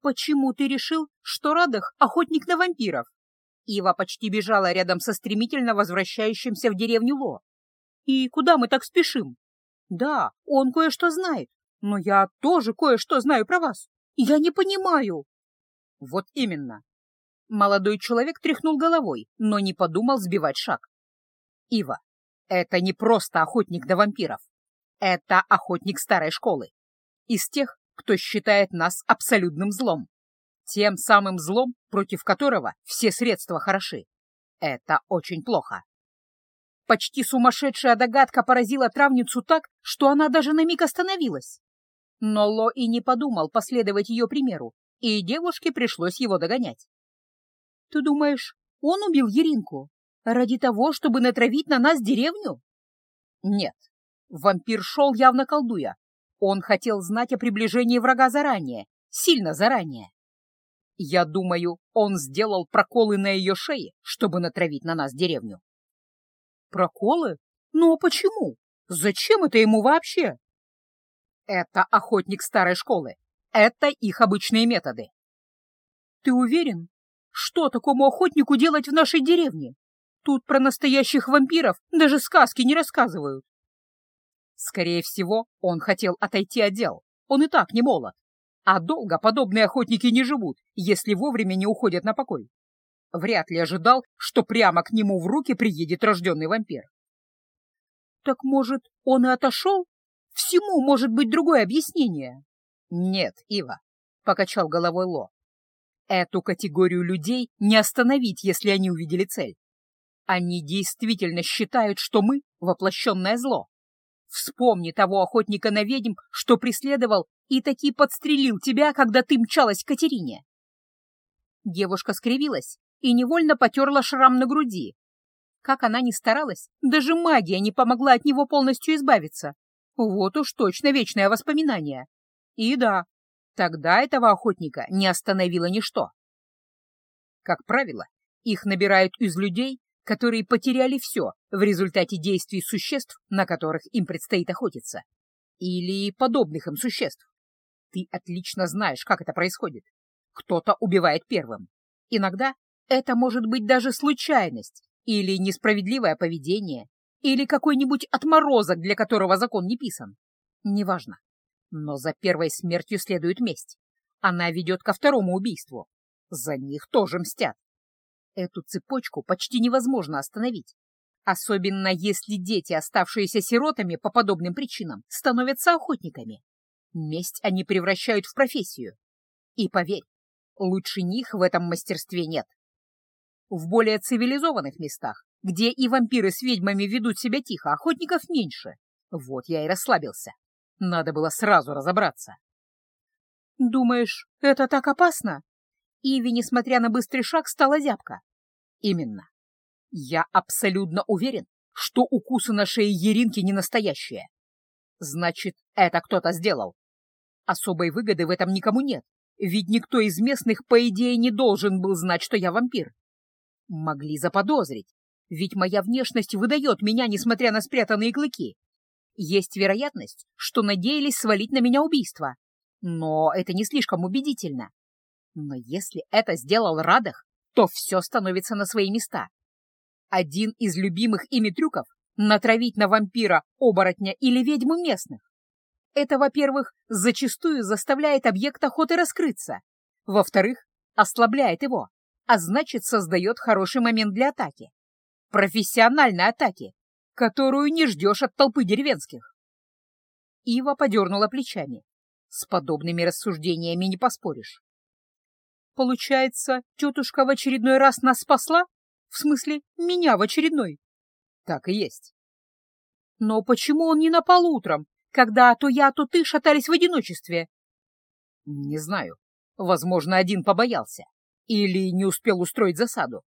почему ты решил, что Радах — охотник на вампиров?» Ива почти бежала рядом со стремительно возвращающимся в деревню Ло. «И куда мы так спешим?» «Да, он кое-что знает, но я тоже кое-что знаю про вас. Я не понимаю». «Вот именно». Молодой человек тряхнул головой, но не подумал сбивать шаг. «Ива, это не просто охотник на вампиров. Это охотник старой школы. Из тех, кто считает нас абсолютным злом. Тем самым злом, против которого все средства хороши. Это очень плохо. Почти сумасшедшая догадка поразила травницу так, что она даже на миг остановилась. Но Ло и не подумал последовать ее примеру, и девушке пришлось его догонять. — Ты думаешь, он убил Еринку? Ради того, чтобы натравить на нас деревню? — Нет. Вампир шел явно колдуя. Он хотел знать о приближении врага заранее, сильно заранее. Я думаю, он сделал проколы на ее шее, чтобы натравить на нас деревню. Проколы? Ну а почему? Зачем это ему вообще? Это охотник старой школы. Это их обычные методы. Ты уверен? Что такому охотнику делать в нашей деревне? Тут про настоящих вампиров даже сказки не рассказывают. Скорее всего, он хотел отойти от дел. Он и так не молод. А долго подобные охотники не живут, если вовремя не уходят на покой вряд ли ожидал, что прямо к нему в руки приедет рожденный вампир. Так, может, он и отошел? Всему может быть другое объяснение. Нет, Ива, — покачал головой Ло. Эту категорию людей не остановить, если они увидели цель. Они действительно считают, что мы — воплощенное зло. Вспомни того охотника на ведьм, что преследовал и таки подстрелил тебя, когда ты мчалась к Катерине. Девушка скривилась и невольно потерла шрам на груди. Как она ни старалась, даже магия не помогла от него полностью избавиться. Вот уж точно вечное воспоминание. И да, тогда этого охотника не остановило ничто. Как правило, их набирают из людей, которые потеряли все в результате действий существ, на которых им предстоит охотиться. Или подобных им существ. Ты отлично знаешь, как это происходит. Кто-то убивает первым. Иногда это может быть даже случайность или несправедливое поведение, или какой-нибудь отморозок, для которого закон не писан. Неважно. Но за первой смертью следует месть. Она ведет ко второму убийству. За них тоже мстят. Эту цепочку почти невозможно остановить. Особенно если дети, оставшиеся сиротами по подобным причинам, становятся охотниками. Месть они превращают в профессию. И поверь, лучше них в этом мастерстве нет. В более цивилизованных местах, где и вампиры с ведьмами ведут себя тихо, охотников меньше. Вот я и расслабился. Надо было сразу разобраться. «Думаешь, это так опасно?» Иви, несмотря на быстрый шаг, стала зябка. «Именно. Я абсолютно уверен, что укусы на шее Еринки не настоящие. Значит, это кто-то сделал. Особой выгоды в этом никому нет, ведь никто из местных, по идее, не должен был знать, что я вампир. Могли заподозрить, ведь моя внешность выдает меня, несмотря на спрятанные клыки. Есть вероятность, что надеялись свалить на меня убийство. Но это не слишком убедительно. Но если это сделал Радах, то все становится на свои места. Один из любимых ими трюков — натравить на вампира, оборотня или ведьму местных. Это, во-первых, зачастую заставляет объект охоты раскрыться. Во-вторых, ослабляет его а значит, создает хороший момент для атаки. Профессиональной атаки, которую не ждешь от толпы деревенских. Ива подернула плечами. С подобными рассуждениями не поспоришь. Получается, тетушка в очередной раз нас спасла? В смысле, меня в очередной? Так и есть. Но почему он не напал утром, когда то я, то ты шатались в одиночестве? Не знаю. Возможно, один побоялся. Или не успел устроить засаду.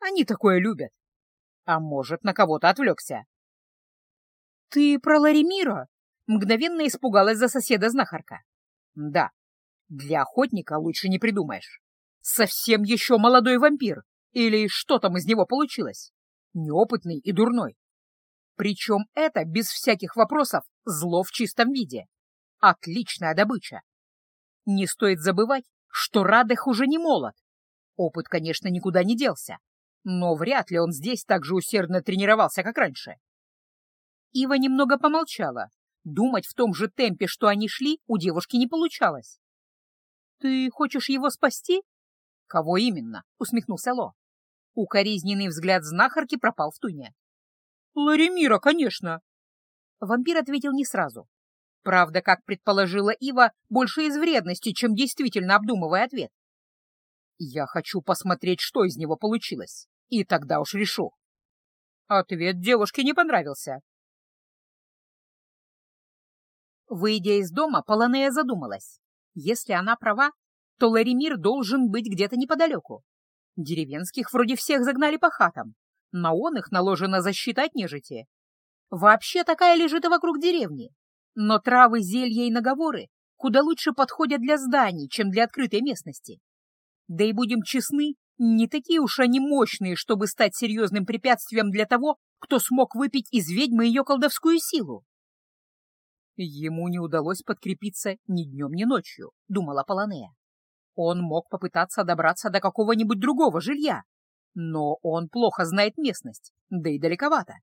Они такое любят. А может, на кого-то отвлекся. «Ты про Ларимира?» — мгновенно испугалась за соседа знахарка. «Да, для охотника лучше не придумаешь. Совсем еще молодой вампир. Или что там из него получилось? Неопытный и дурной. Причем это, без всяких вопросов, зло в чистом виде. Отличная добыча. Не стоит забывать, что Радых уже не молод. Опыт, конечно, никуда не делся, но вряд ли он здесь так же усердно тренировался, как раньше. Ива немного помолчала. Думать в том же темпе, что они шли, у девушки не получалось. «Ты хочешь его спасти?» «Кого именно?» — усмехнулся Ло. Укоризненный взгляд знахарки пропал в туне. «Ларемира, конечно!» Вампир ответил не сразу. Правда, как предположила Ива, больше из вредности, чем действительно обдумывая ответ. «Я хочу посмотреть, что из него получилось, и тогда уж решу». Ответ девушке не понравился. Выйдя из дома, Полонея задумалась. Если она права, то Ларимир должен быть где-то неподалеку. Деревенских вроде всех загнали по хатам. На он их наложена защита от нежити. Вообще такая лежит и вокруг деревни. Но травы, зелья и наговоры куда лучше подходят для зданий, чем для открытой местности. Да и будем честны, не такие уж они мощные, чтобы стать серьезным препятствием для того, кто смог выпить из ведьмы ее колдовскую силу. Ему не удалось подкрепиться ни днем, ни ночью, думала Полонея. Он мог попытаться добраться до какого-нибудь другого жилья, но он плохо знает местность, да и далековато.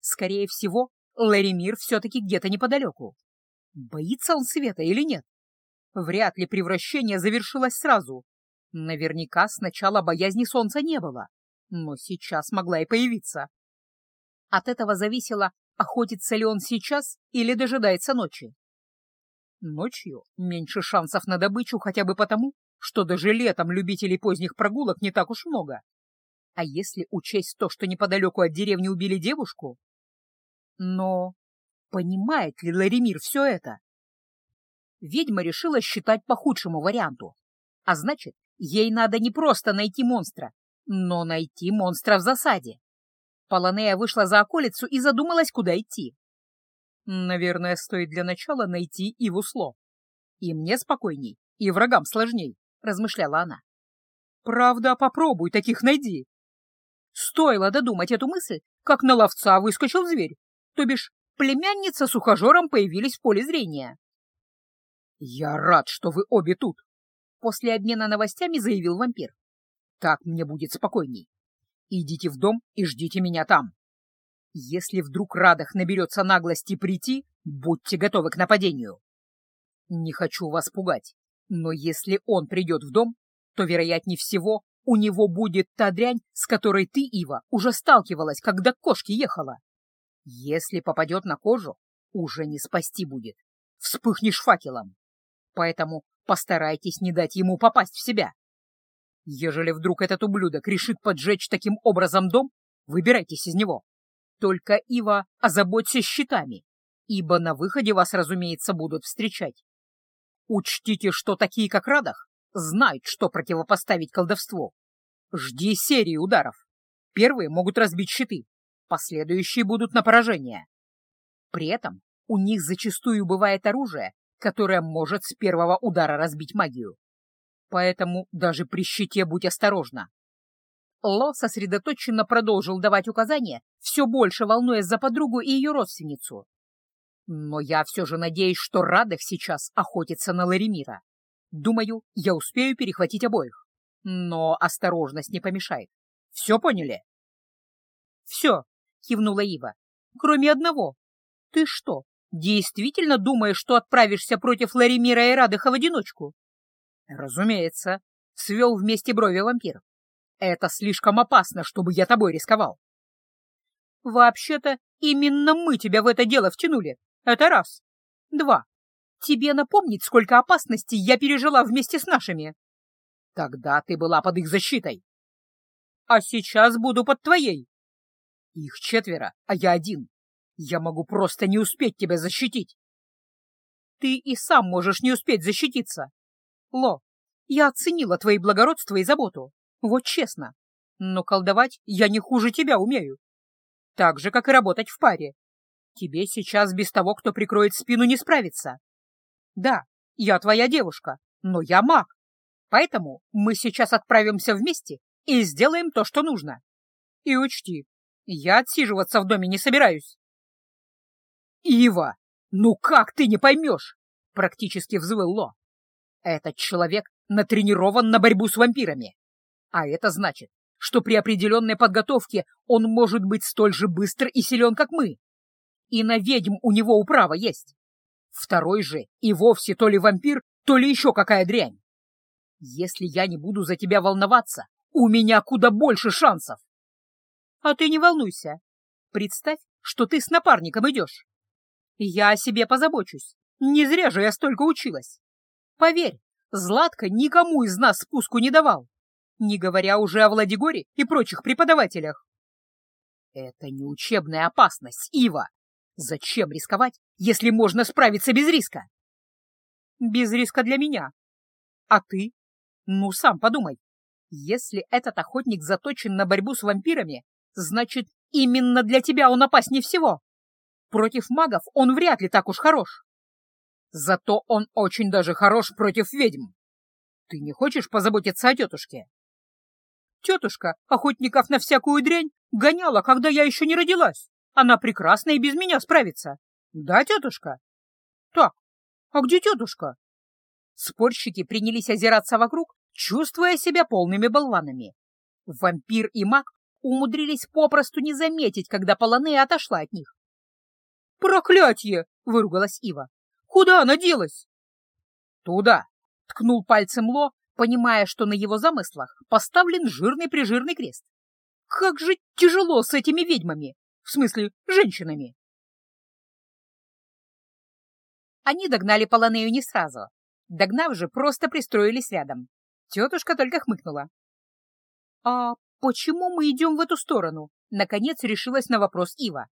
Скорее всего, Ларимир все-таки где-то неподалеку. Боится он света или нет? Вряд ли превращение завершилось сразу. Наверняка сначала боязни солнца не было, но сейчас могла и появиться. От этого зависело, охотится ли он сейчас или дожидается ночи. Ночью меньше шансов на добычу хотя бы потому, что даже летом любителей поздних прогулок не так уж много. А если учесть то, что неподалеку от деревни убили девушку? Но понимает ли Ларимир все это? Ведьма решила считать по худшему варианту. А значит, ей надо не просто найти монстра, но найти монстра в засаде. Полонея вышла за околицу и задумалась, куда идти. Наверное, стоит для начала найти Ивусло. И мне спокойней, и врагам сложней размышляла она. Правда, попробуй, таких найди. Стоило додумать эту мысль, как на ловца выскочил зверь, то бишь племянница с ухажером появились в поле зрения. «Я рад, что вы обе тут», — после обмена новостями заявил вампир. «Так мне будет спокойней. Идите в дом и ждите меня там. Если вдруг Радах наберется наглости прийти, будьте готовы к нападению. Не хочу вас пугать, но если он придет в дом, то, вероятнее всего, у него будет та дрянь, с которой ты, Ива, уже сталкивалась, когда к кошке ехала. Если попадет на кожу, уже не спасти будет. Вспыхнешь факелом. Поэтому постарайтесь не дать ему попасть в себя. Ежели вдруг этот ублюдок решит поджечь таким образом дом, выбирайтесь из него. Только, Ива, озаботься щитами, ибо на выходе вас, разумеется, будут встречать. Учтите, что такие, как Радах, знают, что противопоставить колдовству. Жди серии ударов. Первые могут разбить щиты, последующие будут на поражение. При этом у них зачастую бывает оружие, которое может с первого удара разбить магию. Поэтому даже при щите будь осторожна. Ло сосредоточенно продолжил давать указания, все больше волнуясь за подругу и ее родственницу. Но я все же надеюсь, что Радых сейчас охотится на Ларемира. Думаю, я успею перехватить обоих. Но осторожность не помешает. Все поняли? Все, кивнула Ива. Кроме одного. Ты что, действительно думаешь, что отправишься против Ларемира и Радыха в одиночку? Разумеется, свел вместе брови вампир. Это слишком опасно, чтобы я тобой рисковал. Вообще-то, именно мы тебя в это дело втянули, это раз. Два. Тебе напомнить, сколько опасностей я пережила вместе с нашими? Тогда ты была под их защитой. А сейчас буду под твоей. Их четверо, а я один. Я могу просто не успеть тебя защитить. Ты и сам можешь не успеть защититься. Ло, я оценила твои благородство и заботу. Вот честно. Но колдовать я не хуже тебя умею. Так же, как и работать в паре. Тебе сейчас без того, кто прикроет спину, не справиться. Да, я твоя девушка, но я маг. Поэтому мы сейчас отправимся вместе и сделаем то, что нужно. И учти, я отсиживаться в доме не собираюсь. Ива, ну как ты не поймешь? Практически взвыл Ло. Этот человек натренирован на борьбу с вампирами. А это значит, что при определенной подготовке он может быть столь же быстр и силен, как мы. И на ведьм у него управа есть. Второй же и вовсе то ли вампир, то ли еще какая дрянь. Если я не буду за тебя волноваться, у меня куда больше шансов. А ты не волнуйся. Представь, что ты с напарником идешь. Я о себе позабочусь. Не зря же я столько училась. Поверь, Златка никому из нас спуску не давал, не говоря уже о Владигоре и прочих преподавателях. Это не учебная опасность, Ива. Зачем рисковать, если можно справиться без риска? Без риска для меня. А ты? Ну, сам подумай. Если этот охотник заточен на борьбу с вампирами, значит, именно для тебя он опаснее всего. Против магов он вряд ли так уж хорош. Зато он очень даже хорош против ведьм. Ты не хочешь позаботиться о тетушке? Тетушка охотников на всякую дрянь гоняла, когда я еще не родилась. Она прекрасно и без меня справится. Да, тетушка? Так, а где тетушка? Спорщики принялись озираться вокруг, чувствуя себя полными болванами. Вампир и маг умудрились попросту не заметить, когда Полонея отошла от них. «Проклятье!» — выругалась Ива. «Куда она делась?» «Туда!» — ткнул пальцем Ло, понимая, что на его замыслах поставлен жирный-прижирный крест. «Как же тяжело с этими ведьмами! В смысле, женщинами!» Они догнали Полонею не сразу. Догнав же, просто пристроились рядом. Тетушка только хмыкнула. «А почему мы идем в эту сторону?» Наконец решилась на вопрос Ива.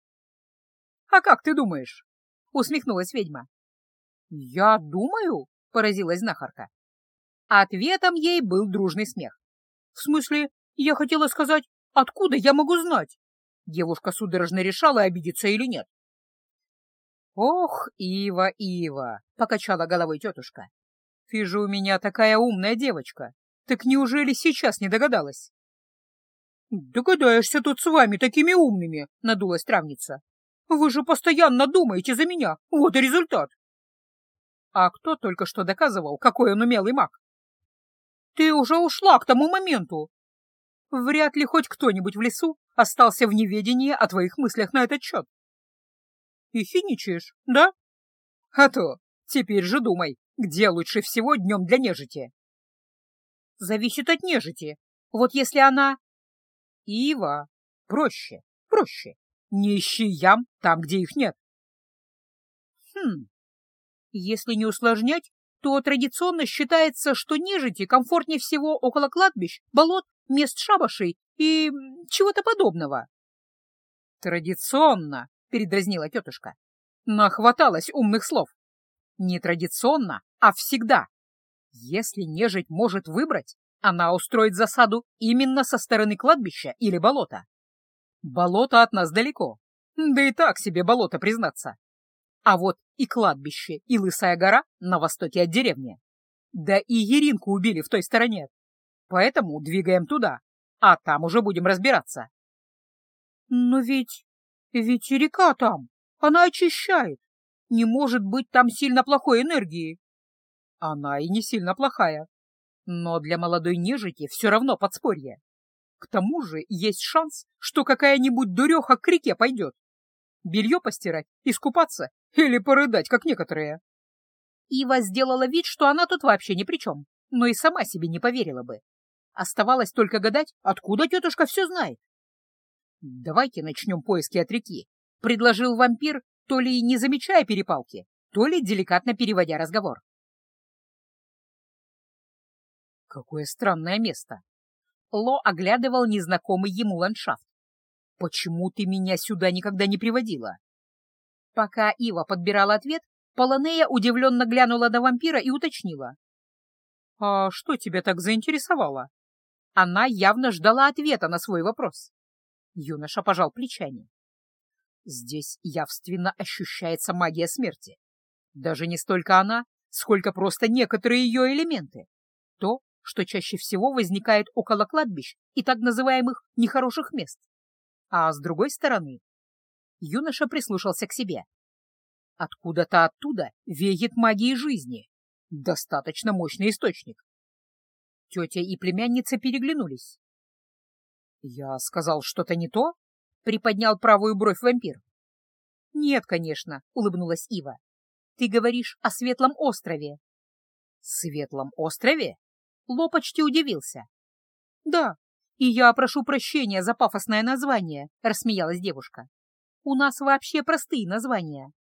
«А как ты думаешь?» — усмехнулась ведьма. «Я думаю?» — поразилась знахарка. Ответом ей был дружный смех. «В смысле, я хотела сказать, откуда я могу знать?» Девушка судорожно решала, обидеться или нет. «Ох, Ива, Ива!» — покачала головой тетушка. «Ты же у меня такая умная девочка! Так неужели сейчас не догадалась?» «Догадаешься тут с вами такими умными!» — надулась травница. «Вы же постоянно думаете за меня! Вот и результат!» «А кто только что доказывал, какой он умелый маг?» «Ты уже ушла к тому моменту!» «Вряд ли хоть кто-нибудь в лесу остался в неведении о твоих мыслях на этот счет!» «И хиничаешь, да?» «А то! Теперь же думай, где лучше всего днем для нежити?» «Зависит от нежити. Вот если она...» «Ива, проще, проще. Не ищи ям там, где их нет». «Хм, если не усложнять, то традиционно считается, что нежити комфортнее всего около кладбищ, болот, мест шабашей и чего-то подобного. «Традиционно», — передразнила тетушка. Нахваталась умных слов. Не традиционно, а всегда. Если нежить может выбрать, она устроит засаду именно со стороны кладбища или болота. Болото от нас далеко, да и так себе болото признаться. А вот и кладбище, и Лысая гора на востоке от деревни. Да и Еринку убили в той стороне. Поэтому двигаем туда, а там уже будем разбираться. Но ведь... ведь река там, она очищает. Не может быть там сильно плохой энергии. Она и не сильно плохая. Но для молодой нежити все равно подспорье. К тому же есть шанс, что какая-нибудь дуреха к реке пойдет. Белье постирать, искупаться или порыдать, как некоторые. Ива сделала вид, что она тут вообще ни при чем, но и сама себе не поверила бы. Оставалось только гадать, откуда тетушка все знает. «Давайте начнем поиски от реки», — предложил вампир, то ли не замечая перепалки, то ли деликатно переводя разговор. Какое странное место. Ло оглядывал незнакомый ему ландшафт. «Почему ты меня сюда никогда не приводила?» Пока Ива подбирала ответ, Полонея удивленно глянула на вампира и уточнила. «А что тебя так заинтересовало?» Она явно ждала ответа на свой вопрос. Юноша пожал плечами. «Здесь явственно ощущается магия смерти. Даже не столько она, сколько просто некоторые ее элементы. То, что чаще всего возникает около кладбищ и так называемых нехороших мест. А с другой стороны, юноша прислушался к себе. Откуда-то оттуда веет магией жизни. Достаточно мощный источник. Тетя и племянница переглянулись. «Я сказал что-то не то?» — приподнял правую бровь вампир. «Нет, конечно», — улыбнулась Ива. «Ты говоришь о Светлом острове». «Светлом острове?» Ло почти удивился. «Да, и я прошу прощения за пафосное название», — рассмеялась девушка. «У нас вообще простые названия.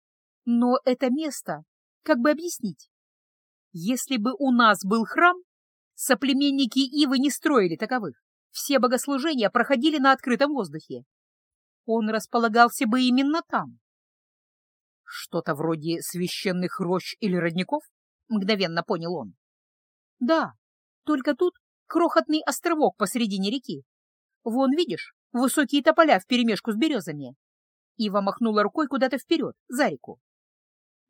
Но это место, как бы объяснить? Если бы у нас был храм, соплеменники Ивы не строили таковых. Все богослужения проходили на открытом воздухе. Он располагался бы именно там. Что-то вроде священных рощ или родников? Мгновенно понял он. Да, только тут крохотный островок посредине реки. Вон, видишь, высокие тополя вперемешку с березами. Ива махнула рукой куда-то вперед, за реку.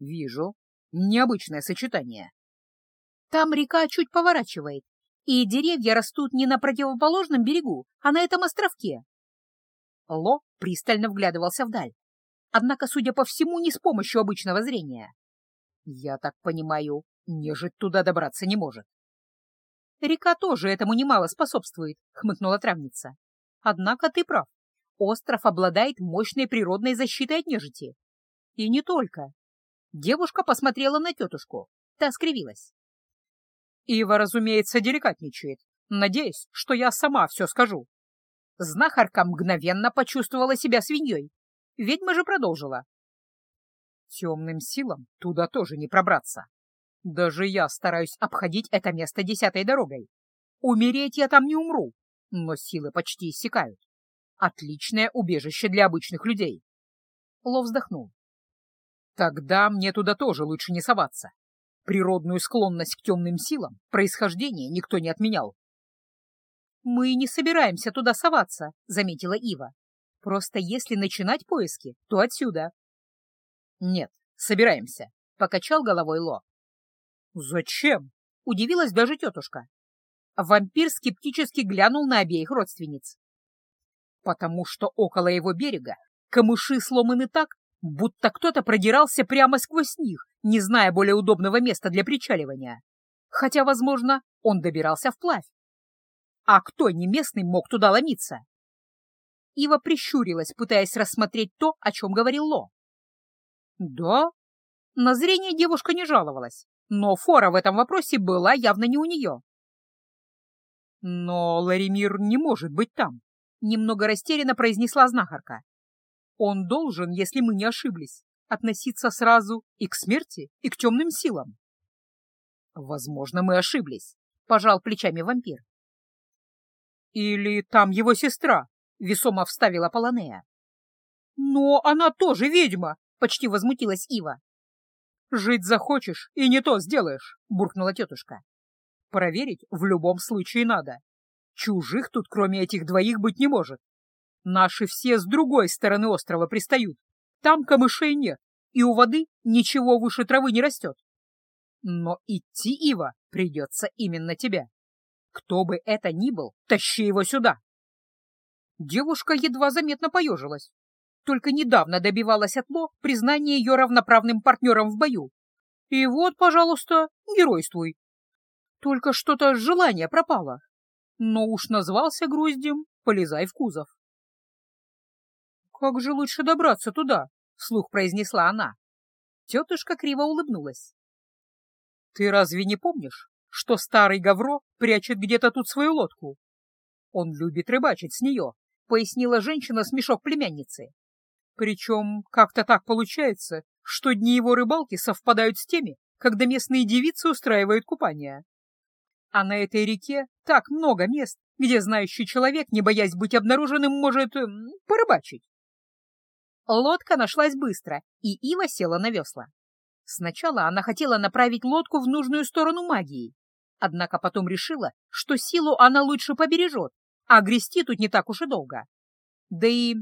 Вижу. Необычное сочетание. Там река чуть поворачивает, и деревья растут не на противоположном берегу, а на этом островке. Ло пристально вглядывался вдаль, однако, судя по всему, не с помощью обычного зрения. Я так понимаю, нежить туда добраться не может. Река тоже этому немало способствует, хмыкнула травница. Однако ты прав. Остров обладает мощной природной защитой от нежити. И не только. Девушка посмотрела на тетушку. Та скривилась. Ива, разумеется, деликатничает, надеясь, что я сама все скажу. Знахарка мгновенно почувствовала себя свиньей. Ведьма же продолжила. Темным силам туда тоже не пробраться. Даже я стараюсь обходить это место десятой дорогой. Умереть я там не умру, но силы почти иссякают. Отличное убежище для обычных людей. Ло вздохнул. Тогда мне туда тоже лучше не соваться. Природную склонность к темным силам, происхождение никто не отменял. «Мы не собираемся туда соваться», — заметила Ива. «Просто если начинать поиски, то отсюда». «Нет, собираемся», — покачал головой Ло. «Зачем?» — удивилась даже тетушка. Вампир скептически глянул на обеих родственниц. «Потому что около его берега камыши сломаны так, будто кто-то продирался прямо сквозь них, не зная более удобного места для причаливания. Хотя, возможно, он добирался вплавь. А кто не местный мог туда ломиться? Ива прищурилась, пытаясь рассмотреть то, о чем говорил Ло. Да, на зрение девушка не жаловалась, но фора в этом вопросе была явно не у нее. Но Ларимир не может быть там, немного растерянно произнесла знахарка. Он должен, если мы не ошиблись, относиться сразу и к смерти, и к темным силам. Возможно, мы ошиблись, пожал плечами вампир. Или там его сестра, весомо вставила Полонея. Но она тоже ведьма, почти возмутилась Ива. Жить захочешь и не то сделаешь, буркнула тетушка. Проверить в любом случае надо. Чужих тут кроме этих двоих быть не может. Наши все с другой стороны острова пристают. Там камышей нет, и у воды ничего выше травы не растет. Но идти, Ива, придется именно тебе. Кто бы это ни был, тащи его сюда. Девушка едва заметно поежилась. Только недавно добивалась от Ло признания ее равноправным партнером в бою. И вот, пожалуйста, геройствуй. Только что-то желание пропало. Но уж назвался груздем, полезай в кузов. «Как же лучше добраться туда?» — вслух произнесла она. Тетушка криво улыбнулась. «Ты разве не помнишь, что старый Гавро прячет где-то тут свою лодку? Он любит рыбачить с нее», — пояснила женщина с мешок племянницы. «Причем как-то так получается, что дни его рыбалки совпадают с теми, когда местные девицы устраивают купание. А на этой реке так много мест, где знающий человек, не боясь быть обнаруженным, может порыбачить. Лодка нашлась быстро, и Ива села на весла. Сначала она хотела направить лодку в нужную сторону магии, однако потом решила, что силу она лучше побережет, а грести тут не так уж и долго. Да и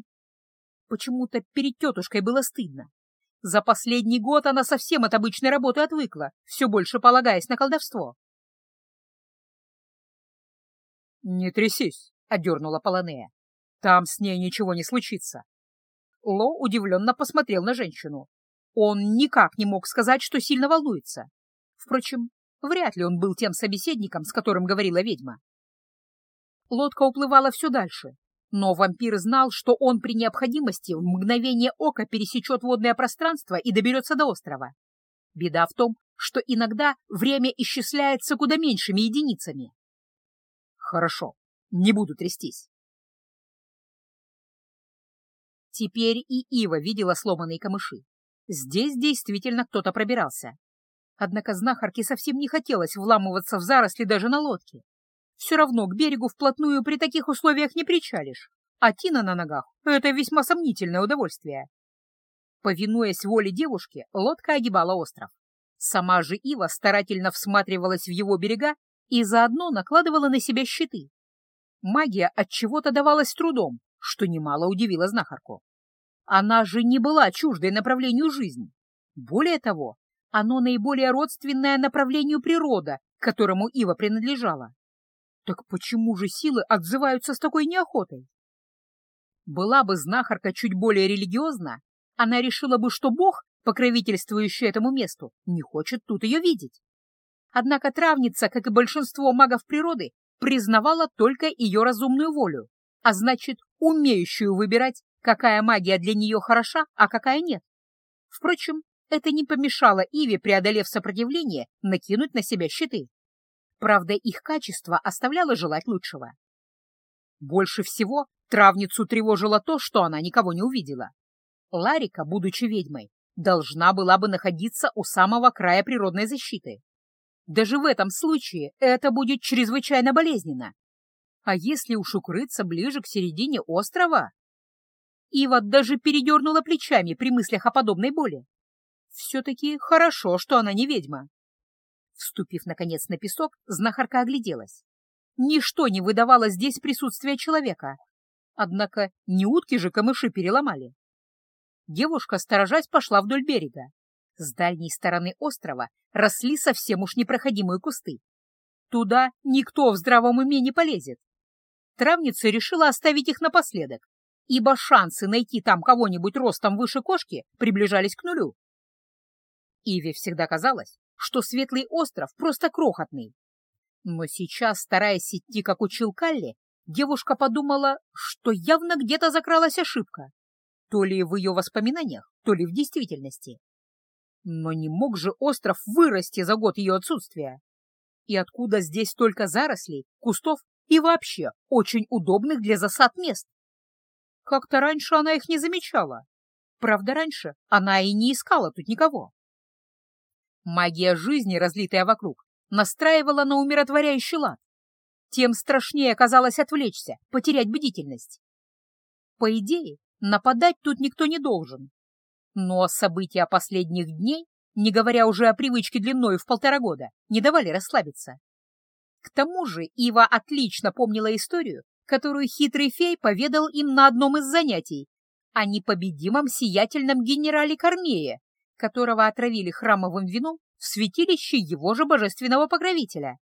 почему-то перед тетушкой было стыдно. За последний год она совсем от обычной работы отвыкла, все больше полагаясь на колдовство. «Не трясись», — одернула Полонея. «Там с ней ничего не случится. Ло удивленно посмотрел на женщину. Он никак не мог сказать, что сильно волнуется. Впрочем, Вряд ли он был тем собеседником, с которым говорила ведьма. Лодка уплывала все дальше, но вампир знал, что он при необходимости в мгновение ока пересечет водное пространство и доберется до острова. Беда в том, что иногда время исчисляется куда меньшими единицами. Хорошо, не буду трястись. Теперь и Ива видела сломанные камыши. Здесь действительно кто-то пробирался. Однако знахарке совсем не хотелось вламываться в заросли даже на лодке. Все равно к берегу вплотную при таких условиях не причалишь, а тина на ногах — это весьма сомнительное удовольствие. Повинуясь воле девушки, лодка огибала остров. Сама же Ива старательно всматривалась в его берега и заодно накладывала на себя щиты. Магия от чего-то давалась трудом, что немало удивило знахарку. Она же не была чуждой направлению жизни. Более того, оно наиболее родственное направлению природа, которому Ива принадлежала. Так почему же силы отзываются с такой неохотой? Была бы знахарка чуть более религиозна, она решила бы, что Бог, покровительствующий этому месту, не хочет тут ее видеть. Однако травница, как и большинство магов природы, признавала только ее разумную волю, а значит, умеющую выбирать, какая магия для нее хороша, а какая нет. Впрочем, это не помешало Иве, преодолев сопротивление, накинуть на себя щиты. Правда, их качество оставляло желать лучшего. Больше всего травницу тревожило то, что она никого не увидела. Ларика, будучи ведьмой, должна была бы находиться у самого края природной защиты. Даже в этом случае это будет чрезвычайно болезненно. А если уж укрыться ближе к середине острова? Ива даже передернула плечами при мыслях о подобной боли. Все-таки хорошо, что она не ведьма. Вступив, наконец, на песок, знахарка огляделась. Ничто не выдавало здесь присутствия человека. Однако не утки же камыши переломали. Девушка, сторожась, пошла вдоль берега. С дальней стороны острова росли совсем уж непроходимые кусты. Туда никто в здравом уме не полезет. Травница решила оставить их напоследок, ибо шансы найти там кого-нибудь ростом выше кошки приближались к нулю. Иве всегда казалось, что Светлый остров просто крохотный. Но сейчас, стараясь идти, как учил Калли, девушка подумала, что явно где-то закралась ошибка. То ли в ее воспоминаниях, то ли в действительности. Но не мог же остров вырасти за год ее отсутствия. И откуда здесь столько зарослей, кустов и вообще очень удобных для засад мест? Как-то раньше она их не замечала. Правда, раньше она и не искала тут никого. Магия жизни, разлитая вокруг, настраивала на умиротворяющий лад. Тем страшнее казалось отвлечься, потерять бдительность. По идее, нападать тут никто не должен. Но события последних дней, не говоря уже о привычке длиной в полтора года, не давали расслабиться. К тому же Ива отлично помнила историю, которую хитрый фей поведал им на одном из занятий о непобедимом сиятельном генерале Кормее, которого отравили храмовым вином в святилище его же божественного покровителя.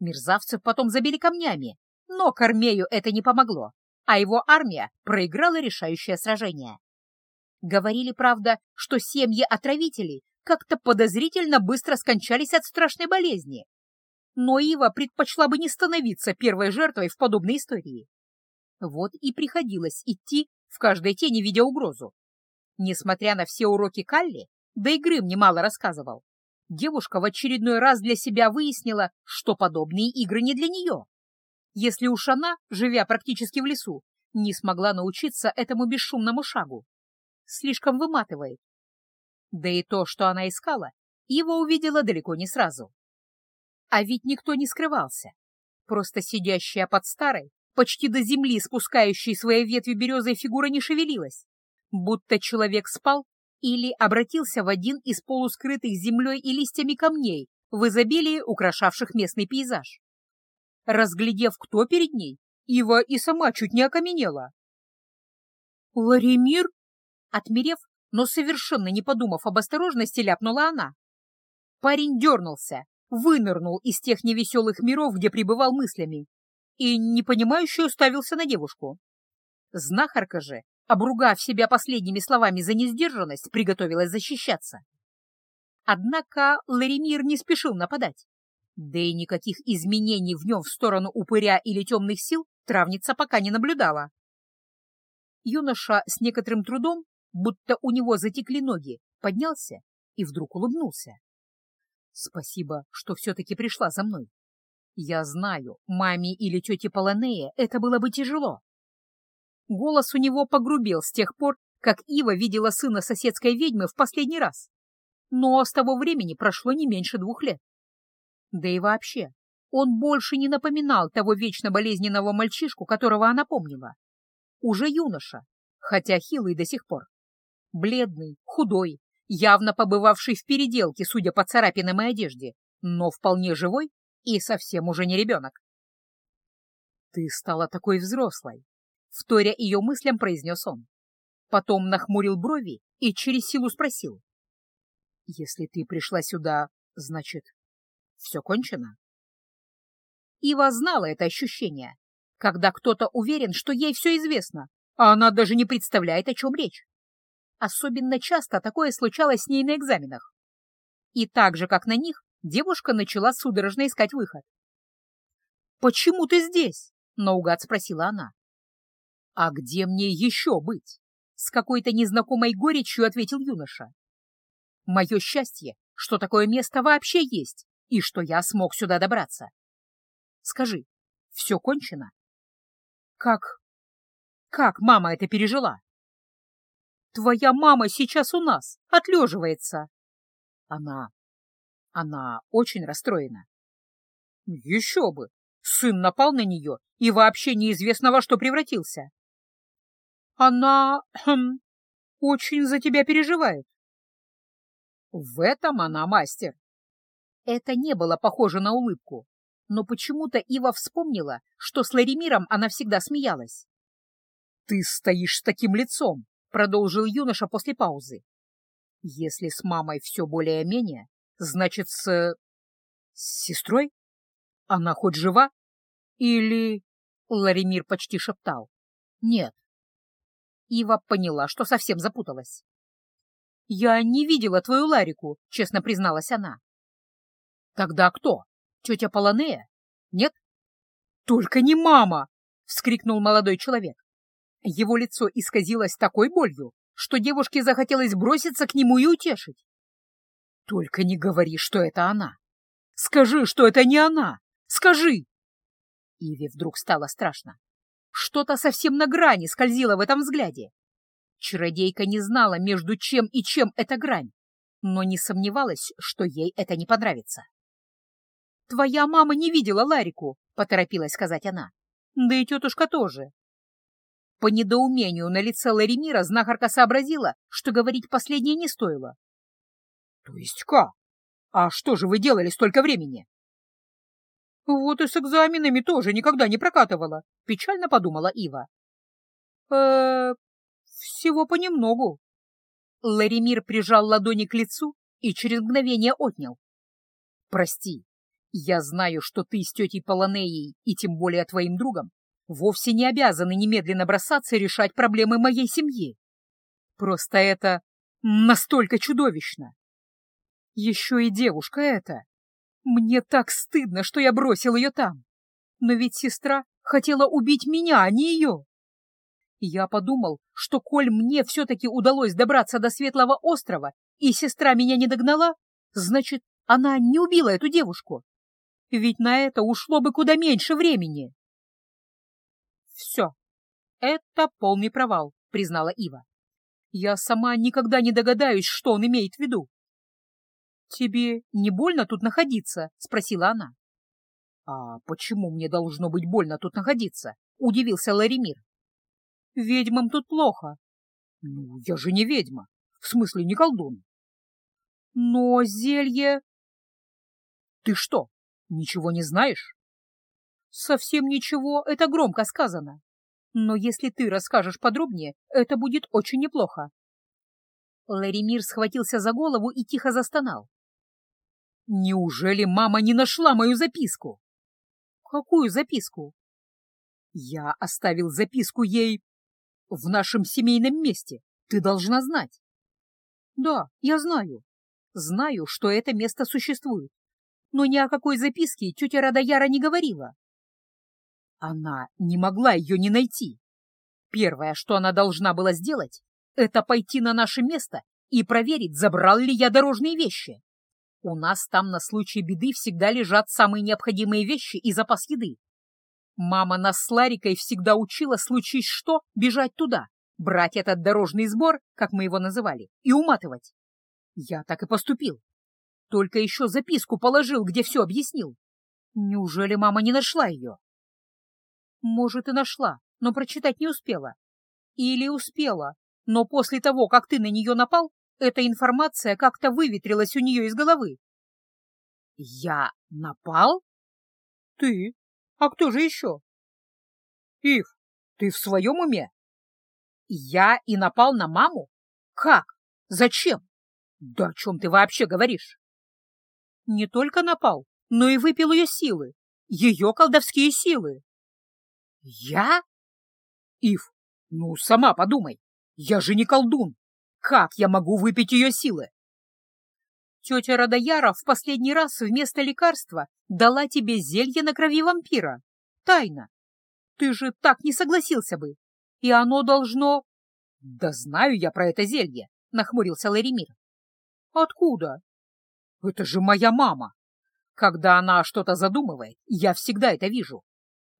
Мерзавцев потом забили камнями, но Кормею это не помогло, а его армия проиграла решающее сражение. Говорили, правда, что семьи отравителей как-то подозрительно быстро скончались от страшной болезни. Но Ива предпочла бы не становиться первой жертвой в подобной истории. Вот и приходилось идти в каждой тени, видя угрозу. Несмотря на все уроки Калли, да и Грым немало рассказывал, девушка в очередной раз для себя выяснила, что подобные игры не для нее. Если уж она, живя практически в лесу, не смогла научиться этому бесшумному шагу. Слишком выматывает. Да и то, что она искала, его увидела далеко не сразу. А ведь никто не скрывался. Просто сидящая под старой, почти до земли спускающей свои ветви березой фигура не шевелилась, будто человек спал или обратился в один из полускрытых землей и листьями камней в изобилии украшавших местный пейзаж. Разглядев, кто перед ней, Ива и сама чуть не окаменела. «Ларемир?» Отмерев, но совершенно не подумав об осторожности, ляпнула она. Парень дернулся, вынырнул из тех невеселых миров, где пребывал мыслями, и непонимающе уставился на девушку. Знахарка же обругав себя последними словами за несдержанность, приготовилась защищаться. Однако Ларимир не спешил нападать. Да и никаких изменений в нем в сторону упыря или темных сил травница пока не наблюдала. Юноша с некоторым трудом, будто у него затекли ноги, поднялся и вдруг улыбнулся. «Спасибо, что все-таки пришла за мной. Я знаю, маме или тете Полонея это было бы тяжело». Голос у него погрубел с тех пор, как Ива видела сына соседской ведьмы в последний раз. Но с того времени прошло не меньше двух лет. Да и вообще, он больше не напоминал того вечно болезненного мальчишку, которого она помнила. Уже юноша, хотя хилый до сих пор. Бледный, худой, явно побывавший в переделке, судя по царапинам и одежде, но вполне живой и совсем уже не ребенок. «Ты стала такой взрослой», — вторя ее мыслям произнес он. Потом нахмурил брови и через силу спросил. Если ты пришла сюда, значит, все кончено? Ива знала это ощущение, когда кто-то уверен, что ей все известно, а она даже не представляет, о чем речь. Особенно часто такое случалось с ней на экзаменах. И так же, как на них, девушка начала судорожно искать выход. «Почему ты здесь?» — наугад спросила она. «А где мне еще быть?» — с какой-то незнакомой горечью ответил юноша. Мое счастье, что такое место вообще есть, и что я смог сюда добраться. Скажи, все кончено? Как... как мама это пережила? Твоя мама сейчас у нас, отлеживается. Она... она очень расстроена. Еще бы! Сын напал на нее и вообще неизвестно во что превратился. Она... Хм, очень за тебя переживает. В этом она мастер. Это не было похоже на улыбку, но почему-то Ива вспомнила, что с Ларимиром она всегда смеялась. «Ты стоишь с таким лицом», — продолжил юноша после паузы. «Если с мамой все более-менее, значит, с... с сестрой? Она хоть жива? Или...» — Ларимир почти шептал. «Нет». Ива поняла, что совсем запуталась. «Я не видела твою Ларику», — честно призналась она. «Тогда кто? Тетя Полонея? Нет?» «Только не мама!» — вскрикнул молодой человек. Его лицо исказилось такой болью, что девушке захотелось броситься к нему и утешить. «Только не говори, что это она! Скажи, что это не она! Скажи!» Иве вдруг стало страшно. Что-то совсем на грани скользило в этом взгляде. Чародейка не знала, между чем и чем эта грань, но не сомневалась, что ей это не понравится. «Твоя мама не видела Ларику», — поторопилась сказать она. «Да и тетушка тоже». По недоумению на лице Ларимира знахарка сообразила, что говорить последнее не стоило. «То есть как? А что же вы делали столько времени?» «Вот и с экзаменами тоже никогда не прокатывала», — печально подумала Ива. «Э, всего понемногу. Ларимир прижал ладони к лицу и через мгновение отнял. Прости, я знаю, что ты с тетей Полонеей и тем более твоим другом вовсе не обязаны немедленно бросаться решать проблемы моей семьи. Просто это настолько чудовищно. Еще и девушка эта. Мне так стыдно, что я бросил ее там. Но ведь сестра хотела убить меня, а не ее. Я подумал, что коль мне все-таки удалось добраться до Светлого острова, и сестра меня не догнала, значит, она не убила эту девушку. Ведь на это ушло бы куда меньше времени. Все. Это полный провал, признала Ива. Я сама никогда не догадаюсь, что он имеет в виду. «Тебе не больно тут находиться?» — спросила она. «А почему мне должно быть больно тут находиться?» — удивился Ларимир. Ведьмам тут плохо. Ну, я же не ведьма. В смысле, не колдун. Но зелье... Ты что, ничего не знаешь? Совсем ничего, это громко сказано. Но если ты расскажешь подробнее, это будет очень неплохо. Ларимир схватился за голову и тихо застонал. Неужели мама не нашла мою записку? Какую записку? Я оставил записку ей в нашем семейном месте. Ты должна знать. Да, я знаю. Знаю, что это место существует, но ни о какой записке тетя Радаяра не говорила. Она не могла ее не найти. Первое, что она должна была сделать, это пойти на наше место и проверить, забрал ли я дорожные вещи. У нас там на случай беды всегда лежат самые необходимые вещи и запас еды. Мама нас с Ларикой всегда учила, случись что, бежать туда, брать этот дорожный сбор, как мы его называли, и уматывать. Я так и поступил. Только еще записку положил, где все объяснил. Неужели мама не нашла ее? Может, и нашла, но прочитать не успела. Или успела, но после того, как ты на нее напал, эта информация как-то выветрилась у нее из головы. Я напал? Ты? А кто же еще? Ив, ты в своем уме? Я и напал на маму? Как? Зачем? Да о чем ты вообще говоришь? Не только напал, но и выпил ее силы, ее колдовские силы. Я? Ив, ну сама подумай, я же не колдун. Как я могу выпить ее силы? Тетя Радаяра в последний раз вместо лекарства дала тебе зелье на крови вампира. Тайна. Ты же так не согласился бы. И оно должно... Да знаю я про это зелье, нахмурился Ларимир. Откуда? Это же моя мама. Когда она что-то задумывает, я всегда это вижу.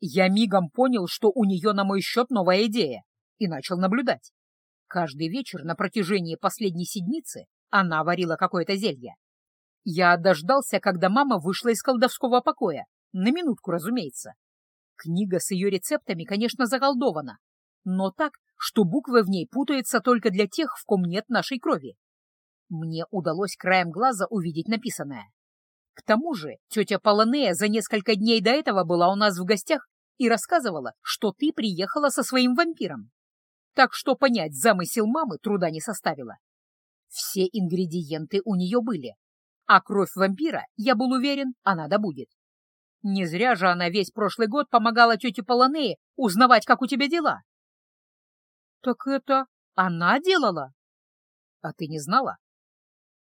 Я мигом понял, что у нее на мой счет новая идея, и начал наблюдать. Каждый вечер на протяжении последней седмицы она варила какое-то зелье. Я дождался, когда мама вышла из колдовского покоя. На минутку, разумеется. Книга с ее рецептами, конечно, заколдована, но так, что буквы в ней путаются только для тех, в ком нет нашей крови. Мне удалось краем глаза увидеть написанное. К тому же тетя Полонея за несколько дней до этого была у нас в гостях и рассказывала, что ты приехала со своим вампиром. Так что понять замысел мамы труда не составило. Все ингредиенты у нее были, а кровь вампира, я был уверен, она добудет. Не зря же она весь прошлый год помогала тете Полонее узнавать, как у тебя дела. — Так это она делала? — А ты не знала?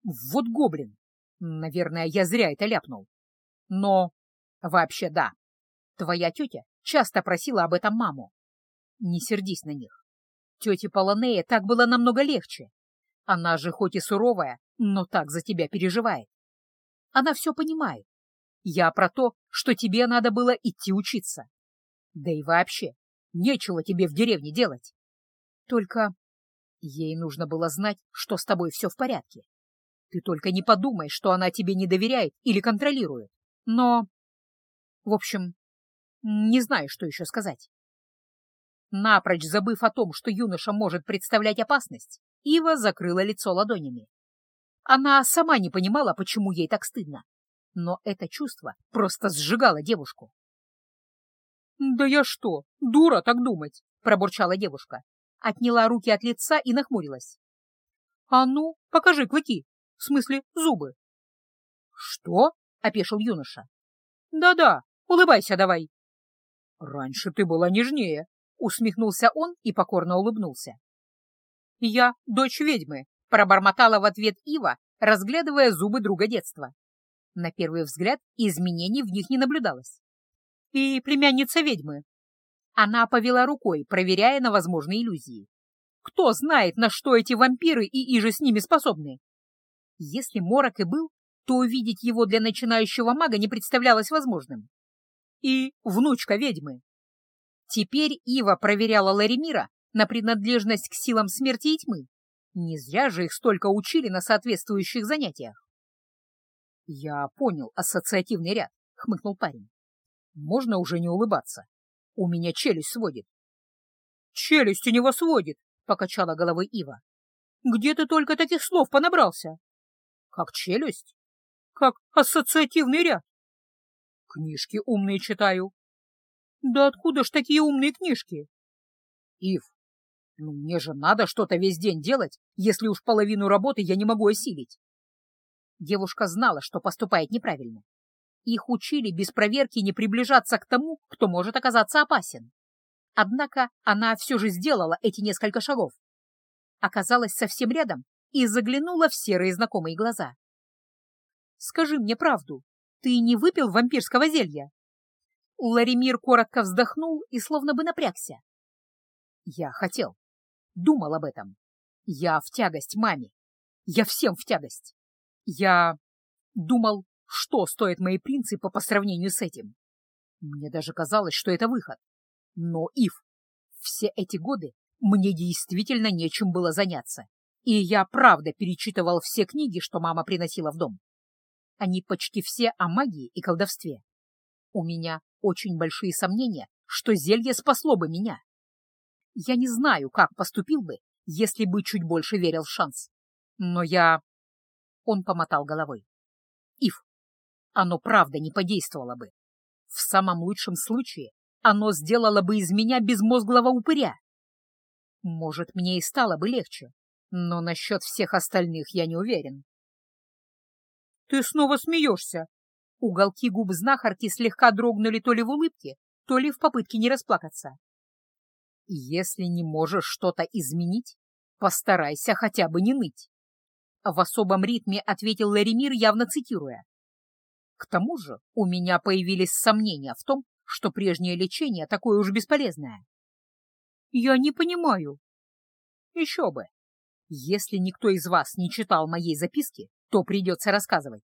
Вот гоблин. Наверное, я зря это ляпнул. Но вообще да. Твоя тетя часто просила об этом маму. Не сердись на них. Тете Полонея так было намного легче. Она же хоть и суровая, но так за тебя переживает. Она все понимает. Я про то, что тебе надо было идти учиться. Да и вообще, нечего тебе в деревне делать. Только ей нужно было знать, что с тобой все в порядке. Ты только не подумай, что она тебе не доверяет или контролирует. Но... В общем, не знаю, что еще сказать. Напрочь забыв о том, что юноша может представлять опасность, Ива закрыла лицо ладонями. Она сама не понимала, почему ей так стыдно, но это чувство просто сжигало девушку. «Да я что, дура так думать?» — пробурчала девушка, отняла руки от лица и нахмурилась. «А ну, покажи клыки!» В смысле, зубы. Что? — опешил юноша. Да-да, улыбайся давай. Раньше ты была нежнее, — усмехнулся он и покорно улыбнулся. Я дочь ведьмы, — пробормотала в ответ Ива, разглядывая зубы друга детства. На первый взгляд изменений в них не наблюдалось. И племянница ведьмы. Она повела рукой, проверяя на возможные иллюзии. Кто знает, на что эти вампиры и иже с ними способны? Если морок и был, то увидеть его для начинающего мага не представлялось возможным. И внучка ведьмы. Теперь Ива проверяла Ларимира на принадлежность к силам смерти и тьмы. Не зря же их столько учили на соответствующих занятиях. «Я понял ассоциативный ряд», — хмыкнул парень. «Можно уже не улыбаться. У меня челюсть сводит». «Челюсть у него сводит», — покачала головой Ива. «Где ты только таких слов понабрался?» Как челюсть? Как ассоциативный ряд? Книжки умные читаю. Да откуда ж такие умные книжки? Ив, ну мне же надо что-то весь день делать, если уж половину работы я не могу осилить. Девушка знала, что поступает неправильно. Их учили без проверки не приближаться к тому, кто может оказаться опасен. Однако она все же сделала эти несколько шагов. Оказалась совсем рядом и заглянула в серые знакомые глаза. Скажи мне правду, ты не выпил вампирского зелья?» Ларимир коротко вздохнул и словно бы напрягся. «Я хотел. Думал об этом. Я в тягость маме. Я всем в тягость. Я думал, что стоят мои принципы по сравнению с этим. Мне даже казалось, что это выход. Но, Ив, все эти годы мне действительно нечем было заняться. И я правда перечитывал все книги, что мама приносила в дом. Они почти все о магии и колдовстве. У меня очень большие сомнения, что зелье спасло бы меня. Я не знаю, как поступил бы, если бы чуть больше верил в шанс. Но я... Он помотал головой. Ив, оно правда не подействовало бы. В самом лучшем случае оно сделало бы из меня безмозглого упыря. Может, мне и стало бы легче, но насчет всех остальных я не уверен. Ты снова смеешься. Уголки губ знахарки слегка дрогнули то ли в улыбке, то ли в попытке не расплакаться. Если не можешь что-то изменить, постарайся хотя бы не ныть. В особом ритме ответил Ларимир, явно цитируя. К тому же у меня появились сомнения в том, что прежнее лечение такое уж бесполезное. Я не понимаю. Еще бы. Если никто из вас не читал моей записки, то придется рассказывать.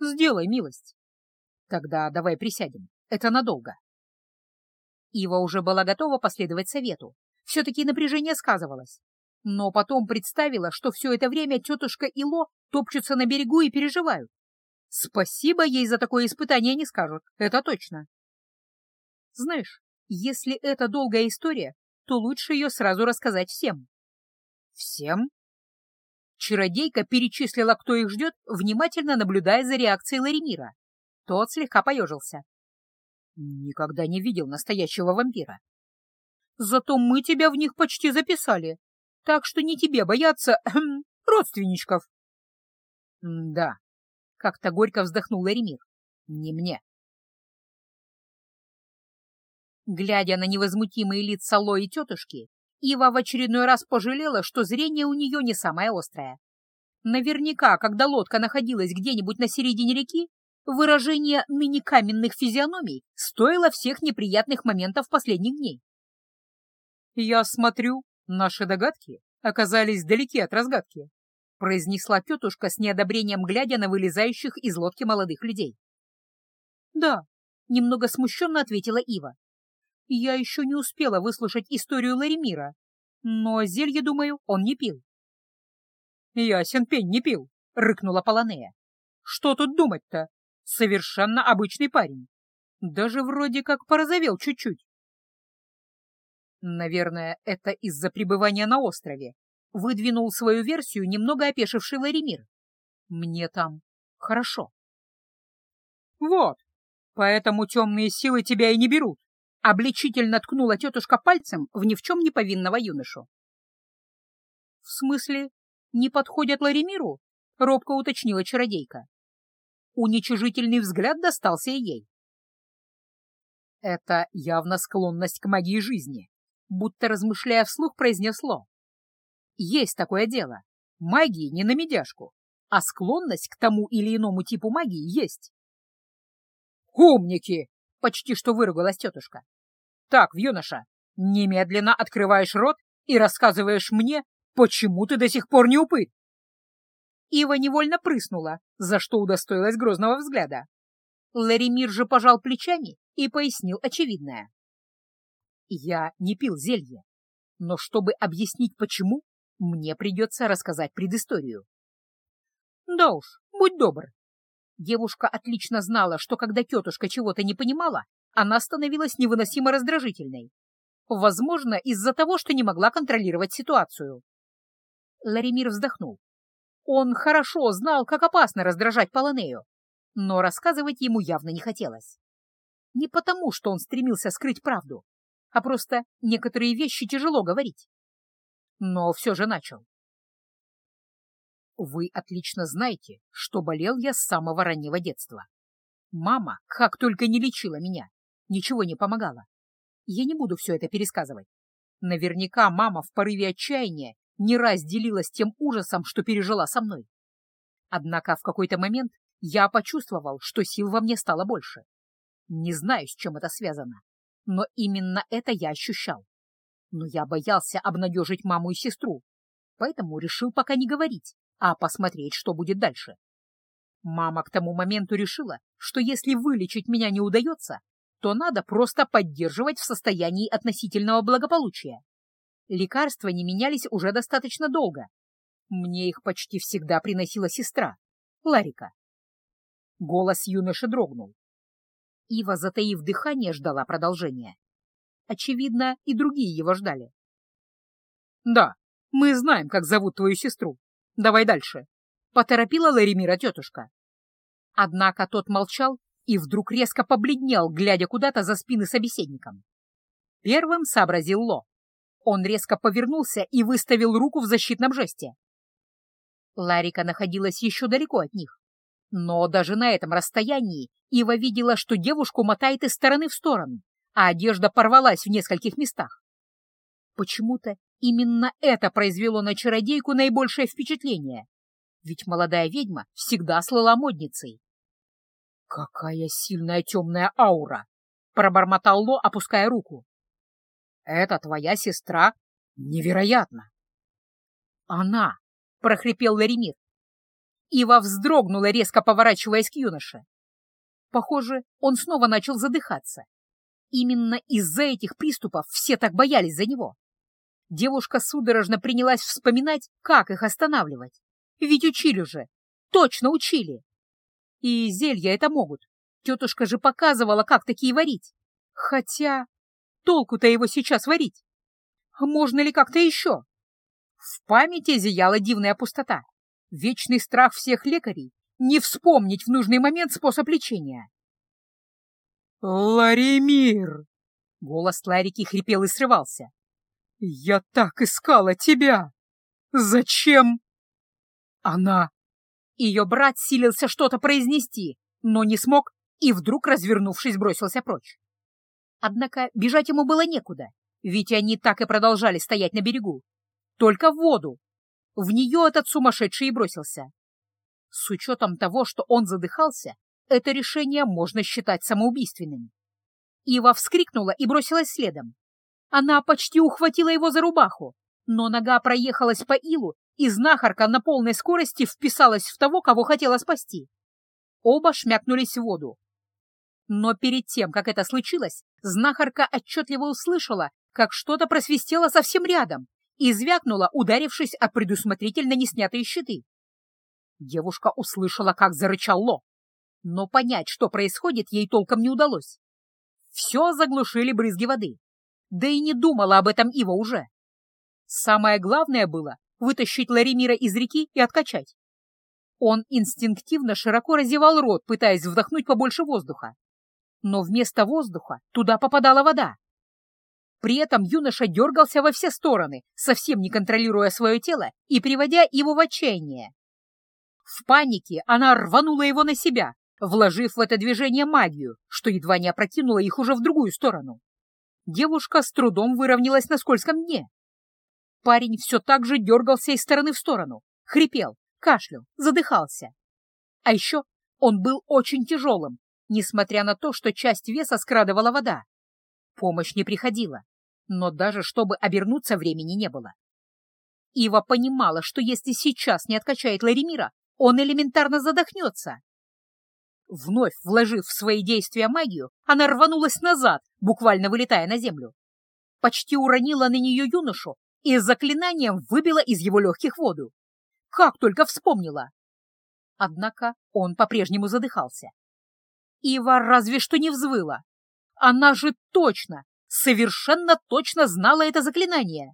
Сделай милость. Тогда давай присядем. Это надолго. Ива уже была готова последовать совету. Все-таки напряжение сказывалось. Но потом представила, что все это время тетушка и Ло топчутся на берегу и переживают. Спасибо ей за такое испытание не скажут, это точно. Знаешь, если это долгая история, то лучше ее сразу рассказать всем. Всем? Чародейка перечислила, кто их ждет, внимательно наблюдая за реакцией Ларимира. Тот слегка поежился. Никогда не видел настоящего вампира. Зато мы тебя в них почти записали, так что не тебе бояться родственничков. да, как-то горько вздохнул Ларимир. Не мне. Глядя на невозмутимые лица Ло и тетушки, Ива в очередной раз пожалела, что зрение у нее не самое острое. Наверняка, когда лодка находилась где-нибудь на середине реки, выражение ныне каменных физиономий стоило всех неприятных моментов последних дней. «Я смотрю, наши догадки оказались далеки от разгадки», произнесла тетушка с неодобрением, глядя на вылезающих из лодки молодых людей. «Да», — немного смущенно ответила Ива. «Я еще не успела выслушать историю Ларимира, но зелье, думаю, он не пил». «Ясен пень не пил», — рыкнула Полонея. «Что тут думать-то? Совершенно обычный парень. Даже вроде как порозовел чуть-чуть». Наверное, это из-за пребывания на острове, Выдвинул свою версию немного опешивший Ларимир. Мне там хорошо. Вот, поэтому темные силы тебя и не берут. Обличительно ткнула тетушка пальцем в ни в чем не повинного юношу. В смысле, не подходят Ларимиру? Робко уточнила чародейка. Уничижительный взгляд достался ей. Это явно склонность к магии жизни, будто размышляя вслух, произнес Ло. Есть такое дело. Магии не на медяшку, а склонность к тому или иному типу магии есть. «Умники!» — почти что выругалась тетушка. «Так, юноша, немедленно открываешь рот и рассказываешь мне, почему ты до сих пор не упырь!» Ива невольно прыснула, за что удостоилась грозного взгляда. Ларимир же пожал плечами и пояснил очевидное. «Я не пил зелье, но чтобы объяснить, почему, мне придется рассказать предысторию. Да уж, будь добр. Девушка отлично знала, что когда тетушка чего-то не понимала, она становилась невыносимо раздражительной. Возможно, из-за того, что не могла контролировать ситуацию. Ларимир вздохнул. Он хорошо знал, как опасно раздражать Полонею, но рассказывать ему явно не хотелось. Не потому, что он стремился скрыть правду, а просто некоторые вещи тяжело говорить но все же начал. Вы отлично знаете, что болел я с самого раннего детства. Мама, как только не лечила меня, ничего не помогала. Я не буду все это пересказывать. Наверняка мама в порыве отчаяния не раз делилась тем ужасом, что пережила со мной. Однако в какой-то момент я почувствовал, что сил во мне стало больше. Не знаю, с чем это связано, но именно это я ощущал. Но я боялся обнадежить маму и сестру, поэтому решил пока не говорить, а посмотреть, что будет дальше. Мама к тому моменту решила, что если вылечить меня не удается, то надо просто поддерживать в состоянии относительного благополучия. Лекарства не менялись уже достаточно долго. Мне их почти всегда приносила сестра, Ларика. Голос юноши дрогнул. Ива, затаив дыхание, ждала продолжения. Очевидно, и другие его ждали. «Да, мы знаем, как зовут твою сестру. Давай дальше», — поторопила Ларимира тетушка. Однако тот молчал и вдруг резко побледнел, глядя куда-то за спины собеседникам. Первым сообразил Ло. Он резко повернулся и выставил руку в защитном жесте. Ларика находилась еще далеко от них. Но даже на этом расстоянии Ива видела, что девушку мотает из стороны в сторону, а одежда порвалась в нескольких местах. Почему-то именно это произвело на чародейку наибольшее впечатление, ведь молодая ведьма всегда слыла модницей. «Какая сильная темная аура!» — пробормотал Ло, опуская руку. «Это твоя сестра? Невероятно!» «Она!» — прохрипел Ларимир. Ива вздрогнула, резко поворачиваясь к юноше. Похоже, он снова начал задыхаться. Именно из-за этих приступов все так боялись за него. Девушка судорожно принялась вспоминать, как их останавливать. Ведь учили же, точно учили. И зелья это могут. Тетушка же показывала, как такие варить. Хотя толку-то его сейчас варить. Можно ли как-то еще? В памяти зияла дивная пустота. Вечный страх всех лекарей — не вспомнить в нужный момент способ лечения. «Ларимир!» — голос Ларики хрипел и срывался. «Я так искала тебя! Зачем?» «Она!» Ее брат силился что-то произнести, но не смог и вдруг, развернувшись, бросился прочь. Однако бежать ему было некуда, ведь они так и продолжали стоять на берегу. Только в воду, в нее этот сумасшедший и бросился. С учетом того, что он задыхался, это решение можно считать самоубийственным. Ива вскрикнула и бросилась следом. Она почти ухватила его за рубаху, но нога проехалась по илу, и знахарка на полной скорости вписалась в того, кого хотела спасти. Оба шмякнулись в воду. Но перед тем, как это случилось, знахарка отчетливо услышала, как что-то просвистело совсем рядом, и звякнула, ударившись о предусмотрительно неснятые щиты. Девушка услышала, как зарычал Ло, но понять, что происходит, ей толком не удалось. Все заглушили брызги воды, да и не думала об этом Ива уже. Самое главное было вытащить Ларимира из реки и откачать. Он инстинктивно широко разевал рот, пытаясь вдохнуть побольше воздуха. Но вместо воздуха туда попадала вода. При этом юноша дергался во все стороны, совсем не контролируя свое тело и приводя его в отчаяние. В панике она рванула его на себя, вложив в это движение магию, что едва не опрокинула их уже в другую сторону. Девушка с трудом выровнялась на скользком дне. Парень все так же дергался из стороны в сторону, хрипел, кашлял, задыхался. А еще он был очень тяжелым, несмотря на то, что часть веса скрадывала вода. Помощь не приходила но даже чтобы обернуться времени не было. Ива понимала, что если сейчас не откачает Ларимира, он элементарно задохнется. Вновь вложив в свои действия магию, она рванулась назад, буквально вылетая на землю. Почти уронила на нее юношу и заклинанием выбила из его легких воду. Как только вспомнила! Однако он по-прежнему задыхался. Ива разве что не взвыла. Она же точно, совершенно точно знала это заклинание.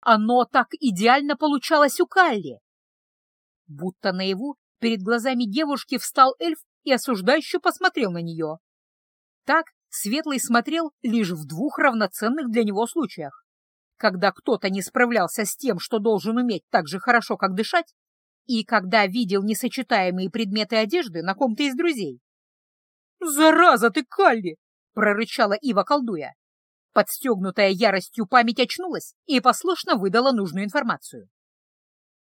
Оно так идеально получалось у Калли. Будто наяву перед глазами девушки встал эльф и осуждающе посмотрел на нее. Так Светлый смотрел лишь в двух равноценных для него случаях. Когда кто-то не справлялся с тем, что должен уметь так же хорошо, как дышать, и когда видел несочетаемые предметы одежды на ком-то из друзей. «Зараза ты, Калли!» — прорычала Ива, колдуя. Подстегнутая яростью память очнулась и послушно выдала нужную информацию.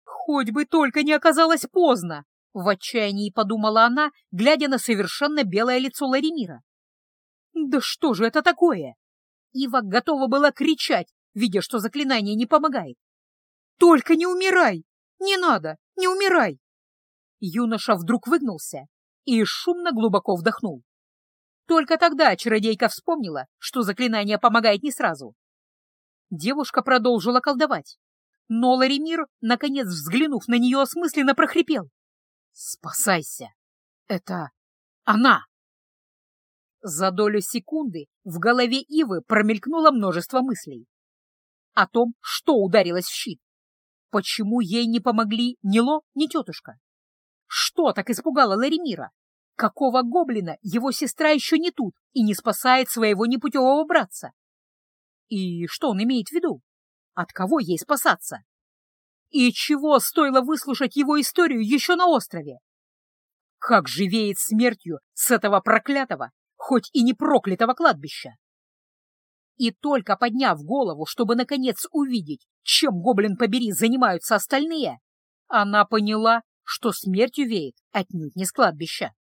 «Хоть бы только не оказалось поздно!» В отчаянии подумала она, глядя на совершенно белое лицо Ларимира. «Да что же это такое?» Ива готова была кричать, видя, что заклинание не помогает. «Только не умирай! Не надо! Не умирай!» Юноша вдруг выгнулся и шумно глубоко вдохнул. Только тогда чародейка вспомнила, что заклинание помогает не сразу. Девушка продолжила колдовать, но Ларимир, наконец взглянув на нее, осмысленно прохрипел. «Спасайся! Это она!» За долю секунды в голове Ивы промелькнуло множество мыслей. О том, что ударилось в щит. Почему ей не помогли ни Ло, ни тетушка? Что так испугало Ларимира? Какого гоблина его сестра еще не тут и не спасает своего непутевого братца? И что он имеет в виду? От кого ей спасаться? И чего стоило выслушать его историю еще на острове? Как живеет смертью с этого проклятого, хоть и не проклятого кладбища? И только подняв голову, чтобы наконец увидеть, чем, гоблин побери, занимаются остальные, она поняла, что смертью веет отнюдь не с кладбища.